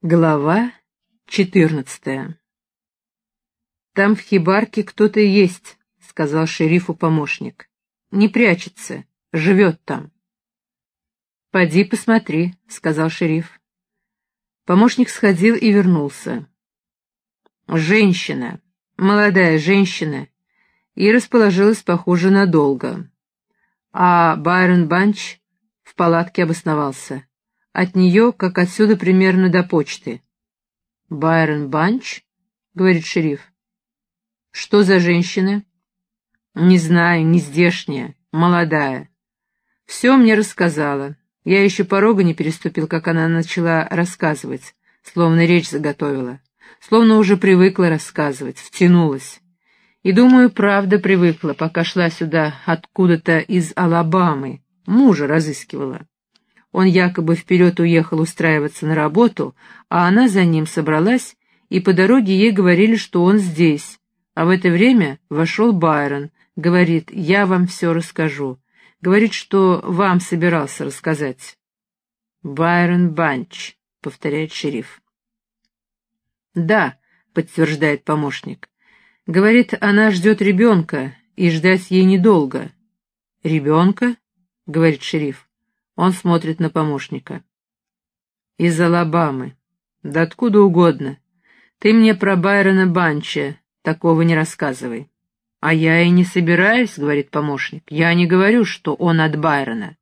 Глава четырнадцатая «Там в хибарке кто-то есть», — сказал шерифу помощник. «Не прячется, живет там». «Поди посмотри», — сказал шериф. Помощник сходил и вернулся. Женщина, молодая женщина, и расположилась, похоже, надолго. А Байрон Банч в палатке обосновался. От нее, как отсюда, примерно до почты. «Байрон Банч?» — говорит шериф. «Что за женщина?» «Не знаю, не здешняя, молодая. Все мне рассказала. Я еще порога не переступил, как она начала рассказывать, словно речь заготовила, словно уже привыкла рассказывать, втянулась. И, думаю, правда привыкла, пока шла сюда откуда-то из Алабамы, мужа разыскивала. Он якобы вперед уехал устраиваться на работу, а она за ним собралась, и по дороге ей говорили, что он здесь. А в это время вошел Байрон, говорит, я вам все расскажу. Говорит, что вам собирался рассказать. «Байрон Банч», — повторяет шериф. «Да», — подтверждает помощник. «Говорит, она ждет ребенка, и ждать ей недолго». «Ребенка?» — говорит шериф. Он смотрит на помощника. «Из Алабамы. Да откуда угодно. Ты мне про Байрона Банча такого не рассказывай». «А я и не собираюсь», — говорит помощник. «Я не говорю, что он от Байрона.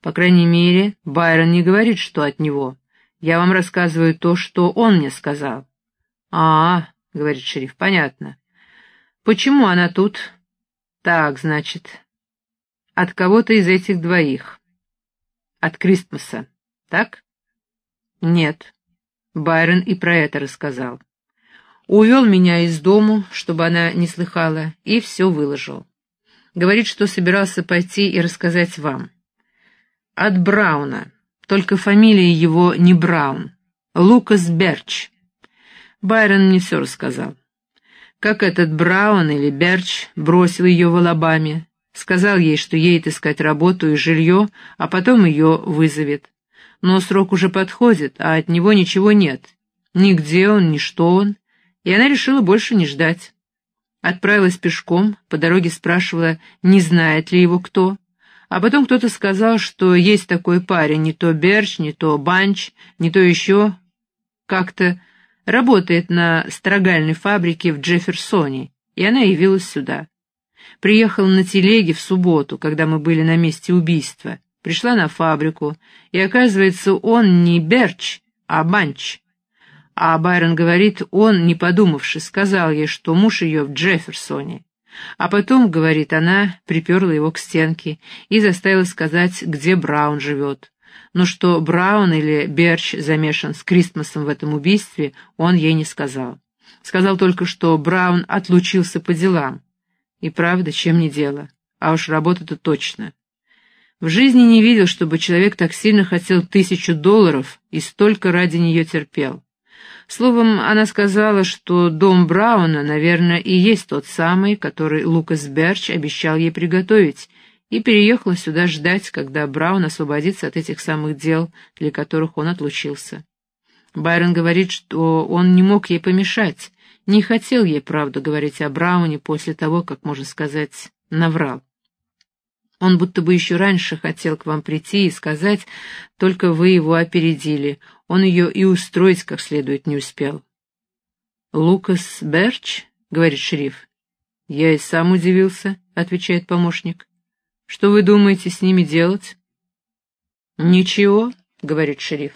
По крайней мере, Байрон не говорит, что от него. Я вам рассказываю то, что он мне сказал». «А, — говорит шериф, — понятно. Почему она тут?» «Так, значит, от кого-то из этих двоих от Кристмаса, так? Нет. Байрон и про это рассказал. Увел меня из дому, чтобы она не слыхала, и все выложил. Говорит, что собирался пойти и рассказать вам. От Брауна, только фамилия его не Браун. Лукас Берч. Байрон мне все рассказал. Как этот Браун или Берч бросил ее в Алабаме, Сказал ей, что едет искать работу и жилье, а потом ее вызовет. Но срок уже подходит, а от него ничего нет. Нигде он, ни что он. И она решила больше не ждать. Отправилась пешком, по дороге спрашивала, не знает ли его кто. А потом кто-то сказал, что есть такой парень, не то Берч, не то Банч, не то еще как-то работает на строгальной фабрике в Джефферсоне, и она явилась сюда. Приехала на телеге в субботу, когда мы были на месте убийства. Пришла на фабрику, и оказывается, он не Берч, а Банч. А Байрон говорит, он, не подумавши, сказал ей, что муж ее в Джефферсоне. А потом, говорит она, приперла его к стенке и заставила сказать, где Браун живет. Но что Браун или Берч замешан с Кристмасом в этом убийстве, он ей не сказал. Сказал только, что Браун отлучился по делам. И правда, чем не дело. А уж работа-то точно. В жизни не видел, чтобы человек так сильно хотел тысячу долларов и столько ради нее терпел. Словом, она сказала, что дом Брауна, наверное, и есть тот самый, который Лукас Берч обещал ей приготовить, и переехала сюда ждать, когда Браун освободится от этих самых дел, для которых он отлучился. Байрон говорит, что он не мог ей помешать, не хотел ей правду говорить о Брауне после того, как, можно сказать, наврал. Он будто бы еще раньше хотел к вам прийти и сказать, только вы его опередили. Он ее и устроить как следует не успел. «Лукас Берч?» — говорит шериф. «Я и сам удивился», — отвечает помощник. «Что вы думаете с ними делать?» «Ничего», — говорит шериф.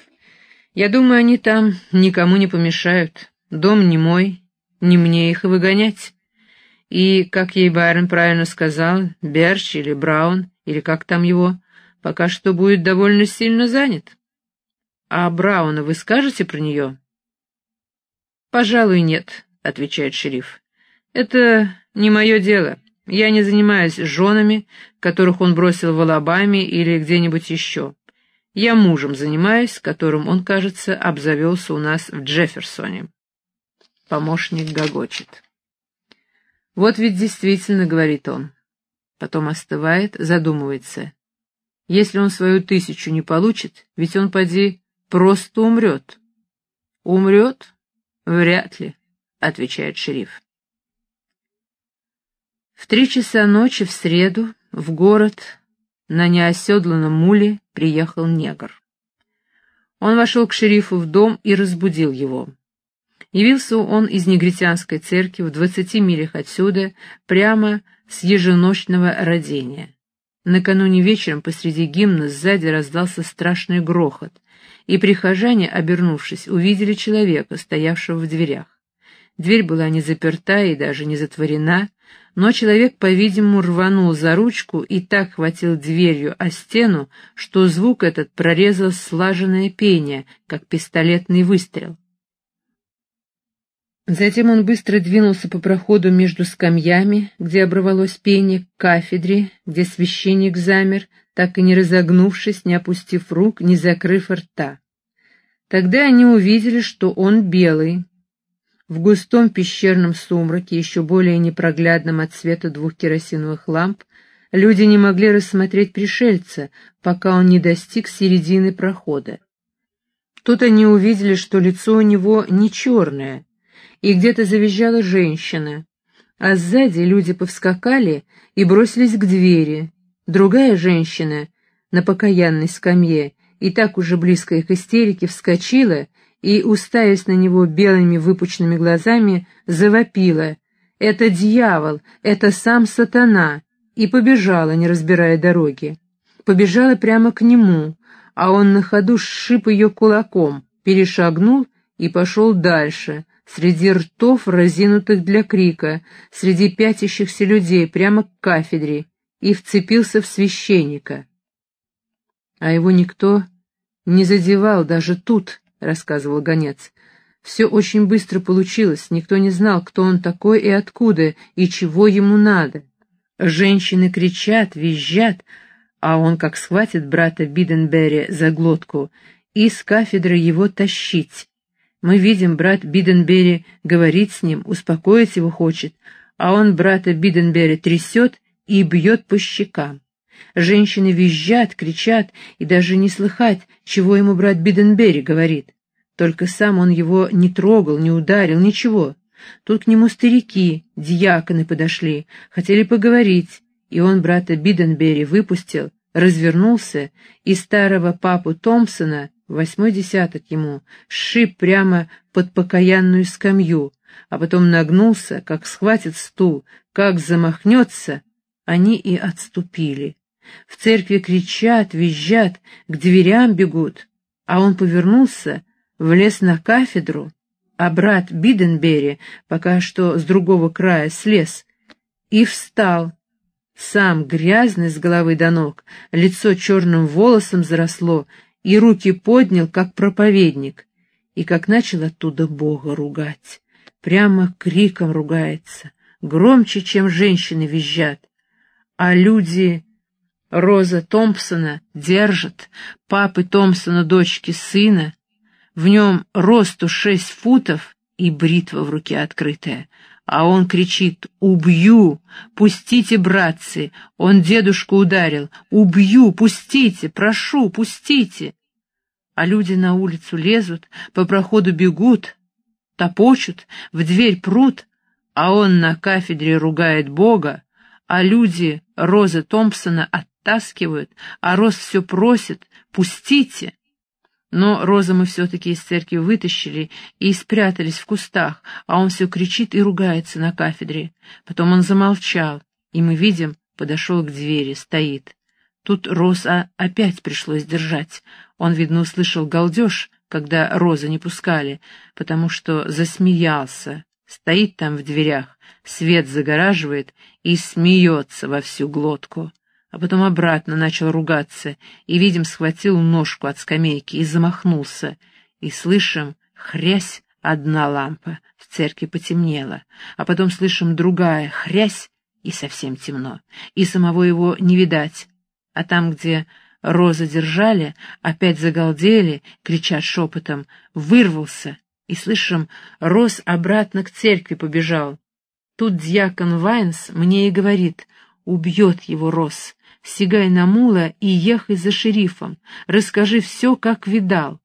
«Я думаю, они там никому не помешают. Дом не мой, не мне их и выгонять. И, как ей Байрон правильно сказал, Берч или Браун, или как там его, пока что будет довольно сильно занят. А Брауна вы скажете про нее? Пожалуй, нет, отвечает шериф. Это не мое дело. Я не занимаюсь женами, которых он бросил в Алабаме или где-нибудь еще. Я мужем занимаюсь, которым он, кажется, обзавелся у нас в Джефферсоне. Помощник гогочет. «Вот ведь действительно», — говорит он. Потом остывает, задумывается. Если он свою тысячу не получит, ведь он, поди, просто умрет. Умрет? Вряд ли, отвечает шериф. В три часа ночи в среду в город на неоседланном муле приехал негр. Он вошел к шерифу в дом и разбудил его. Явился он из негритянской церкви в двадцати милях отсюда, прямо с еженочного родения. Накануне вечером посреди гимна сзади раздался страшный грохот, и прихожане, обернувшись, увидели человека, стоявшего в дверях. Дверь была не заперта и даже не затворена, но человек, по-видимому, рванул за ручку и так хватил дверью о стену, что звук этот прорезал слаженное пение, как пистолетный выстрел. Затем он быстро двинулся по проходу между скамьями, где оборвалось пение, к кафедре, где священник замер, так и не разогнувшись, не опустив рук, не закрыв рта. Тогда они увидели, что он белый. В густом пещерном сумраке, еще более непроглядном от света двух керосиновых ламп, люди не могли рассмотреть пришельца, пока он не достиг середины прохода. Тут они увидели, что лицо у него не черное — и где-то завизжала женщина, а сзади люди повскакали и бросились к двери. Другая женщина на покаянной скамье и так уже близко к истерике вскочила и, уставясь на него белыми выпученными глазами, завопила «Это дьявол! Это сам сатана!» и побежала, не разбирая дороги. Побежала прямо к нему, а он на ходу сшиб ее кулаком, перешагнул и пошел дальше, среди ртов, разинутых для крика, среди пятящихся людей прямо к кафедре, и вцепился в священника. А его никто не задевал даже тут, — рассказывал гонец. Все очень быстро получилось, никто не знал, кто он такой и откуда, и чего ему надо. Женщины кричат, визжат, а он как схватит брата Биденберри за глотку и с кафедры его тащить, мы видим, брат Биденбери говорит с ним, успокоить его хочет, а он брата Биденбери трясет и бьет по щекам. Женщины визжат, кричат, и даже не слыхать, чего ему брат Биденбери говорит. Только сам он его не трогал, не ударил, ничего. Тут к нему старики, дьяконы подошли, хотели поговорить, и он брата Биденбери выпустил, развернулся, и старого папу Томпсона восьмой десяток ему, сшиб прямо под покаянную скамью, а потом нагнулся, как схватит стул, как замахнется, они и отступили. В церкви кричат, визжат, к дверям бегут, а он повернулся, влез на кафедру, а брат Биденбери пока что с другого края слез и встал, сам грязный с головы до ног, лицо черным волосом заросло, и руки поднял, как проповедник, и как начал оттуда Бога ругать. Прямо криком ругается, громче, чем женщины визжат. А люди Роза Томпсона держат, папы Томпсона дочки сына, в нем росту шесть футов и бритва в руке открытая, а он кричит «Убью! Пустите, братцы! Он дедушку ударил! Убью! Пустите! Прошу, пустите!» А люди на улицу лезут, по проходу бегут, топочут, в дверь прут, а он на кафедре ругает Бога, а люди Розы Томпсона оттаскивают, а Роз все просит «Пустите!» Но Роза мы все-таки из церкви вытащили и спрятались в кустах, а он все кричит и ругается на кафедре. Потом он замолчал, и мы видим, подошел к двери, стоит. Тут Роза опять пришлось держать. Он, видно, услышал галдеж, когда Роза не пускали, потому что засмеялся. Стоит там в дверях, свет загораживает и смеется во всю глотку а потом обратно начал ругаться, и, видим, схватил ножку от скамейки и замахнулся, и слышим, хрясь, одна лампа, в церкви потемнела, а потом слышим другая, хрясь, и совсем темно, и самого его не видать, а там, где розы держали, опять загалдели, кричат шепотом, вырвался, и, слышим, Роз обратно к церкви побежал. Тут дьякон Вайнс мне и говорит, убьет его Роз, сигай на мула и ехай за шерифом, расскажи все, как видал.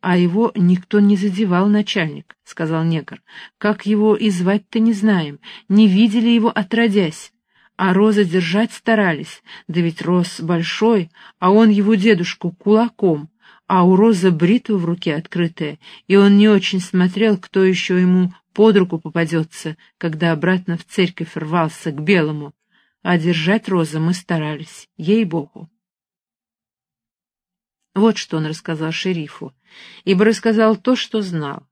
«А его никто не задевал, начальник», — сказал негр. «Как его и звать-то не знаем, не видели его отродясь. А Роза держать старались, да ведь Роз большой, а он его дедушку кулаком, а у Роза бритва в руке открытая, и он не очень смотрел, кто еще ему под руку попадется, когда обратно в церковь рвался к белому. А держать Роза мы старались, ей-богу. Вот что он рассказал шерифу, ибо рассказал то, что знал.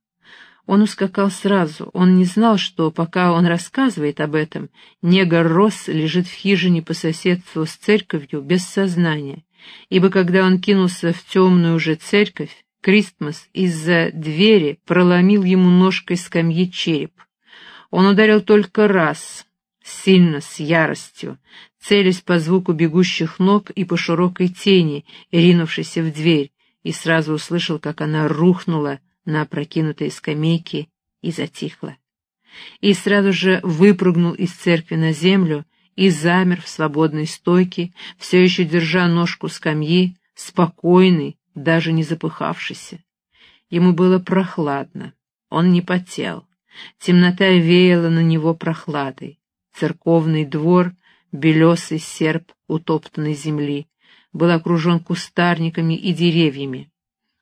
Он ускакал сразу, он не знал, что, пока он рассказывает об этом, негр Рос лежит в хижине по соседству с церковью без сознания, ибо когда он кинулся в темную уже церковь, Кристмас из-за двери проломил ему ножкой скамьи череп. Он ударил только раз, сильно, с яростью, целясь по звуку бегущих ног и по широкой тени, ринувшейся в дверь, и сразу услышал, как она рухнула на опрокинутые скамейки и затихла. И сразу же выпрыгнул из церкви на землю и замер в свободной стойке, все еще держа ножку скамьи, спокойный, даже не запыхавшийся. Ему было прохладно, он не потел. Темнота веяла на него прохладой. Церковный двор, белесый серп утоптанной земли, был окружен кустарниками и деревьями.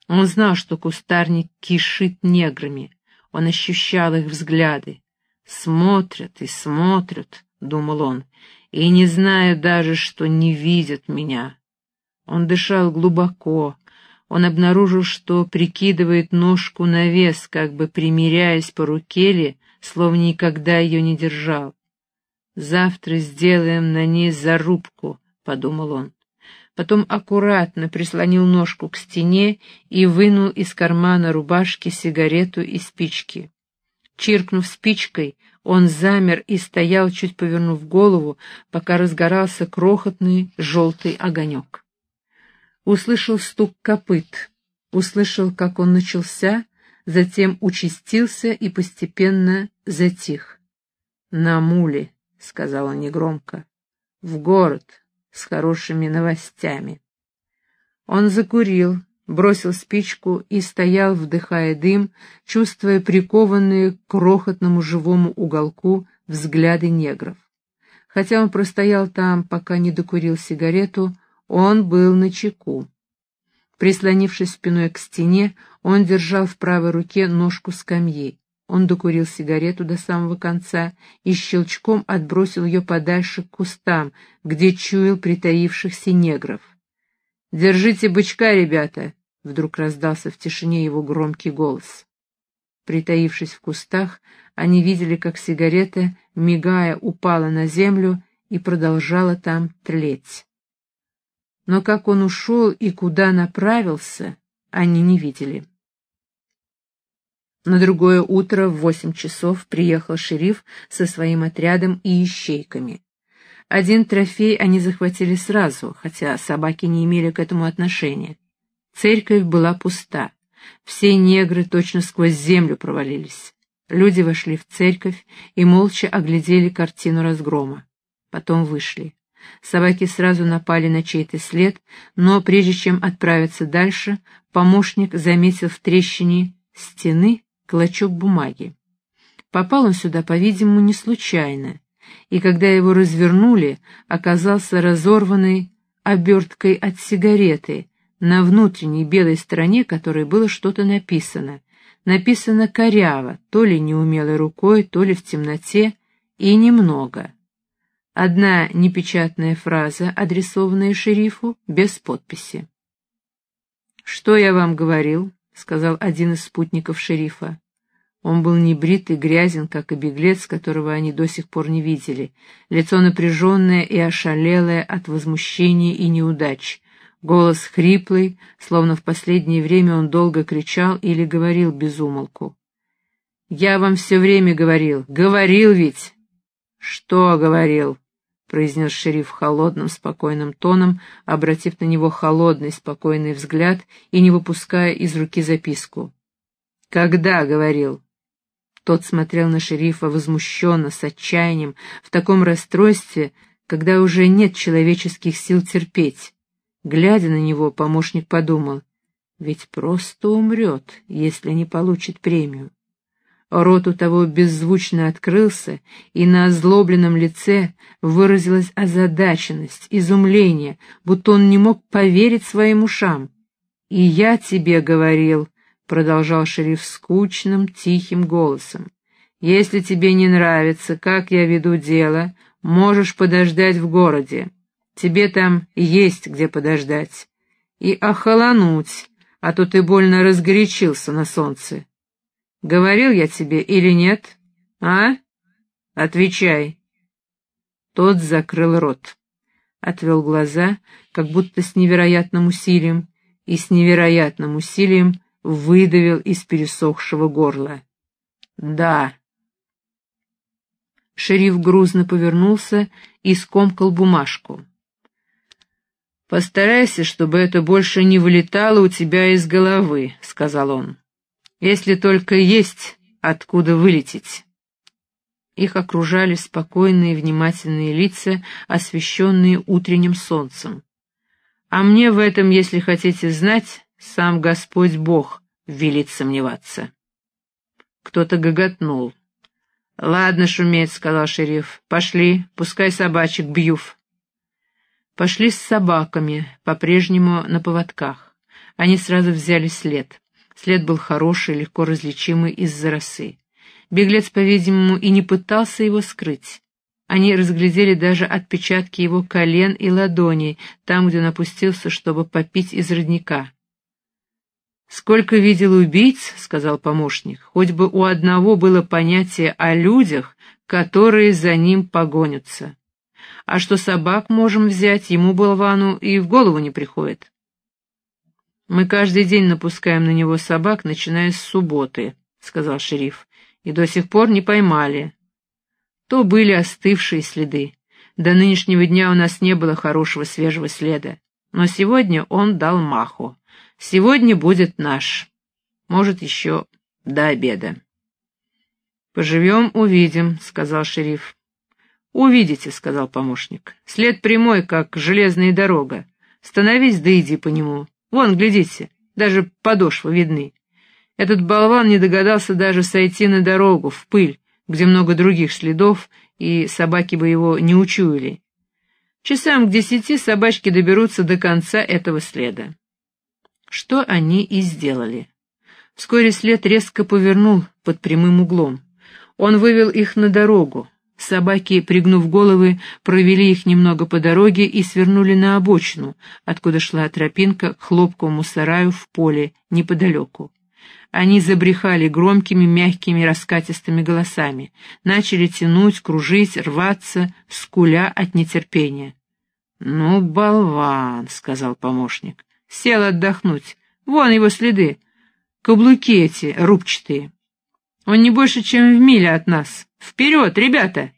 Он знал, что кустарник кишит неграми, он ощущал их взгляды. «Смотрят и смотрят», — думал он, — «и не знаю даже, что не видят меня». Он дышал глубоко, он обнаружил, что прикидывает ножку на вес, как бы примиряясь по руке ли, словно никогда ее не держал. «Завтра сделаем на ней зарубку», — подумал он. Потом аккуратно прислонил ножку к стене и вынул из кармана рубашки сигарету и спички. Чиркнув спичкой, он замер и стоял, чуть повернув голову, пока разгорался крохотный желтый огонек. Услышал стук копыт, услышал, как он начался, затем участился и постепенно затих. «На муле», — сказал он негромко, — «в город с хорошими новостями». Он закурил, бросил спичку и стоял, вдыхая дым, чувствуя прикованные к крохотному живому уголку взгляды негров. Хотя он простоял там, пока не докурил сигарету, он был на чеку. Прислонившись спиной к стене, он держал в правой руке ножку скамьи. Он докурил сигарету до самого конца и щелчком отбросил ее подальше к кустам, где чуял притаившихся негров. «Держите бычка, ребята!» — вдруг раздался в тишине его громкий голос. Притаившись в кустах, они видели, как сигарета, мигая, упала на землю и продолжала там тлеть. Но как он ушел и куда направился, они не видели. На другое утро в восемь часов приехал шериф со своим отрядом и ищейками. Один трофей они захватили сразу, хотя собаки не имели к этому отношения. Церковь была пуста. Все негры точно сквозь землю провалились. Люди вошли в церковь и молча оглядели картину разгрома. Потом вышли. Собаки сразу напали на чей-то след, но прежде чем отправиться дальше, помощник заметил в трещине стены клочок бумаги. Попал он сюда, по-видимому, не случайно, и когда его развернули, оказался разорванной оберткой от сигареты, на внутренней белой стороне которой было что-то написано. Написано коряво, то ли неумелой рукой, то ли в темноте, и немного. Одна непечатная фраза, адресованная шерифу, без подписи. «Что я вам говорил?» — сказал один из спутников шерифа. Он был небрит и грязен, как и беглец, которого они до сих пор не видели. Лицо напряженное и ошалелое от возмущения и неудач. Голос хриплый, словно в последнее время он долго кричал или говорил без умолку. «Я вам все время говорил. Говорил ведь!» «Что говорил?» — произнес шериф холодным, спокойным тоном, обратив на него холодный, спокойный взгляд и не выпуская из руки записку. «Когда?» — говорил. Тот смотрел на шерифа возмущенно, с отчаянием, в таком расстройстве, когда уже нет человеческих сил терпеть. Глядя на него, помощник подумал, ведь просто умрет, если не получит премию. Рот у того беззвучно открылся, и на озлобленном лице выразилась озадаченность, изумление, будто он не мог поверить своим ушам. «И я тебе говорил», — продолжал шериф скучным, тихим голосом, «если тебе не нравится, как я веду дело, можешь подождать в городе. Тебе там есть где подождать. И охолонуть, а то ты больно разгорячился на солнце. Говорил я тебе или нет? А? Отвечай. Тот закрыл рот, отвел глаза, как будто с невероятным усилием, и с невероятным усилием выдавил из пересохшего горла. «Да». Шериф грузно повернулся и скомкал бумажку. «Постарайся, чтобы это больше не вылетало у тебя из головы», — сказал он если только есть откуда вылететь. Их окружали спокойные внимательные лица, освещенные утренним солнцем. А мне в этом, если хотите знать, сам Господь Бог велит сомневаться. Кто-то гоготнул. «Ладно, шуметь», — сказал шериф, — «пошли, пускай собачек бьюв». Пошли с собаками, по-прежнему на поводках. Они сразу взяли след. След был хороший, легко различимый из-за росы. Беглец, по-видимому, и не пытался его скрыть. Они разглядели даже отпечатки его колен и ладоней, там, где он опустился, чтобы попить из родника. «Сколько видел убийц», — сказал помощник, — «хоть бы у одного было понятие о людях, которые за ним погонятся. А что собак можем взять, ему, болвану, и в голову не приходит». «Мы каждый день напускаем на него собак, начиная с субботы», — сказал шериф, — «и до сих пор не поймали. То были остывшие следы. До нынешнего дня у нас не было хорошего свежего следа. Но сегодня он дал маху. Сегодня будет наш. Может, еще до обеда». «Поживем, увидим», — сказал шериф. «Увидите», — сказал помощник. «След прямой, как железная дорога. Становись да иди по нему. Вон, глядите, даже подошвы видны. Этот болван не догадался даже сойти на дорогу, в пыль, где много других следов, и собаки бы его не учуяли. Часам к десяти собачки доберутся до конца этого следа. Что они и сделали. Вскоре след резко повернул под прямым углом. Он вывел их на дорогу, Собаки, пригнув головы, провели их немного по дороге и свернули на обочину, откуда шла тропинка к хлопковому сараю в поле, неподалеку. Они забрехали громкими, мягкими, раскатистыми голосами, начали тянуть, кружить, рваться, скуля от нетерпения. «Ну, болван», — сказал помощник, — «сел отдохнуть. Вон его следы, каблуки эти рубчатые. Он не больше, чем в миле от нас». «Вперед, ребята!»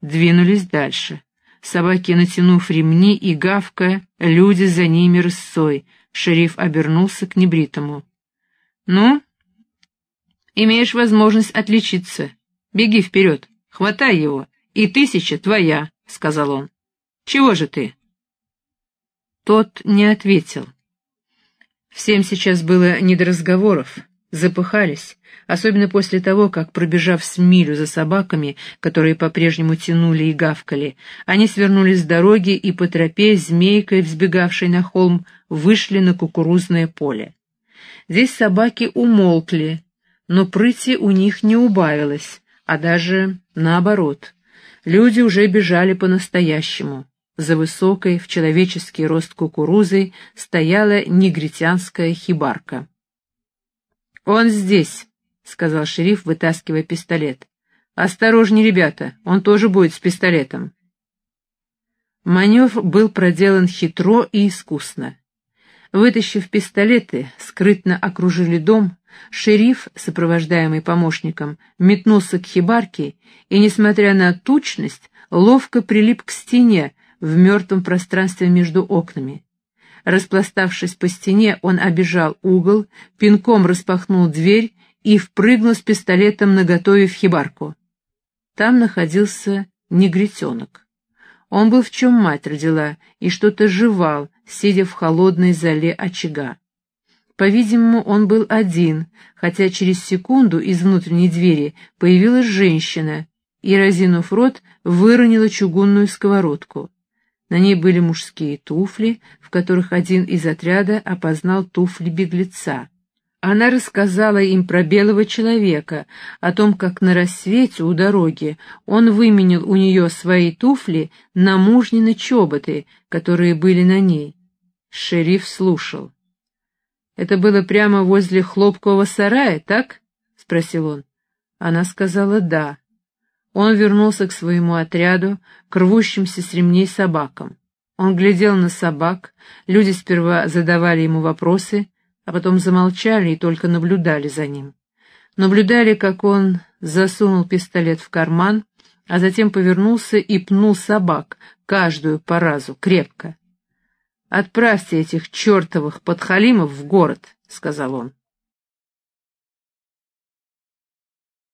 Двинулись дальше. Собаки, натянув ремни и гавкая, люди за ними рысцой. Шериф обернулся к небритому. «Ну, имеешь возможность отличиться. Беги вперед, хватай его, и тысяча твоя», — сказал он. «Чего же ты?» Тот не ответил. Всем сейчас было не до разговоров запыхались, особенно после того, как, пробежав с милю за собаками, которые по-прежнему тянули и гавкали, они свернули с дороги и по тропе, змейкой, взбегавшей на холм, вышли на кукурузное поле. Здесь собаки умолкли, но прыти у них не убавилось, а даже наоборот. Люди уже бежали по-настоящему. За высокой, в человеческий рост кукурузой, стояла негритянская хибарка. «Он здесь», — сказал шериф, вытаскивая пистолет. «Осторожней, ребята, он тоже будет с пистолетом». Маневр был проделан хитро и искусно. Вытащив пистолеты, скрытно окружили дом, шериф, сопровождаемый помощником, метнулся к хибарке и, несмотря на тучность, ловко прилип к стене в мертвом пространстве между окнами. Распластавшись по стене, он обежал угол, пинком распахнул дверь и впрыгнул с пистолетом наготове в хибарку. Там находился негритенок. Он был в чем мать родила и что-то жевал, сидя в холодной зале очага. По-видимому, он был один, хотя через секунду из внутренней двери появилась женщина и, разинув рот, выронила чугунную сковородку. На ней были мужские туфли, в которых один из отряда опознал туфли беглеца. Она рассказала им про белого человека, о том, как на рассвете у дороги он выменил у нее свои туфли на мужнины чоботы, которые были на ней. Шериф слушал. «Это было прямо возле хлопкового сарая, так?» — спросил он. Она сказала «да». Он вернулся к своему отряду, к рвущимся с ремней собакам. Он глядел на собак, люди сперва задавали ему вопросы, а потом замолчали и только наблюдали за ним. Наблюдали, как он засунул пистолет в карман, а затем повернулся и пнул собак, каждую по разу, крепко. «Отправьте этих чертовых подхалимов в город», — сказал он.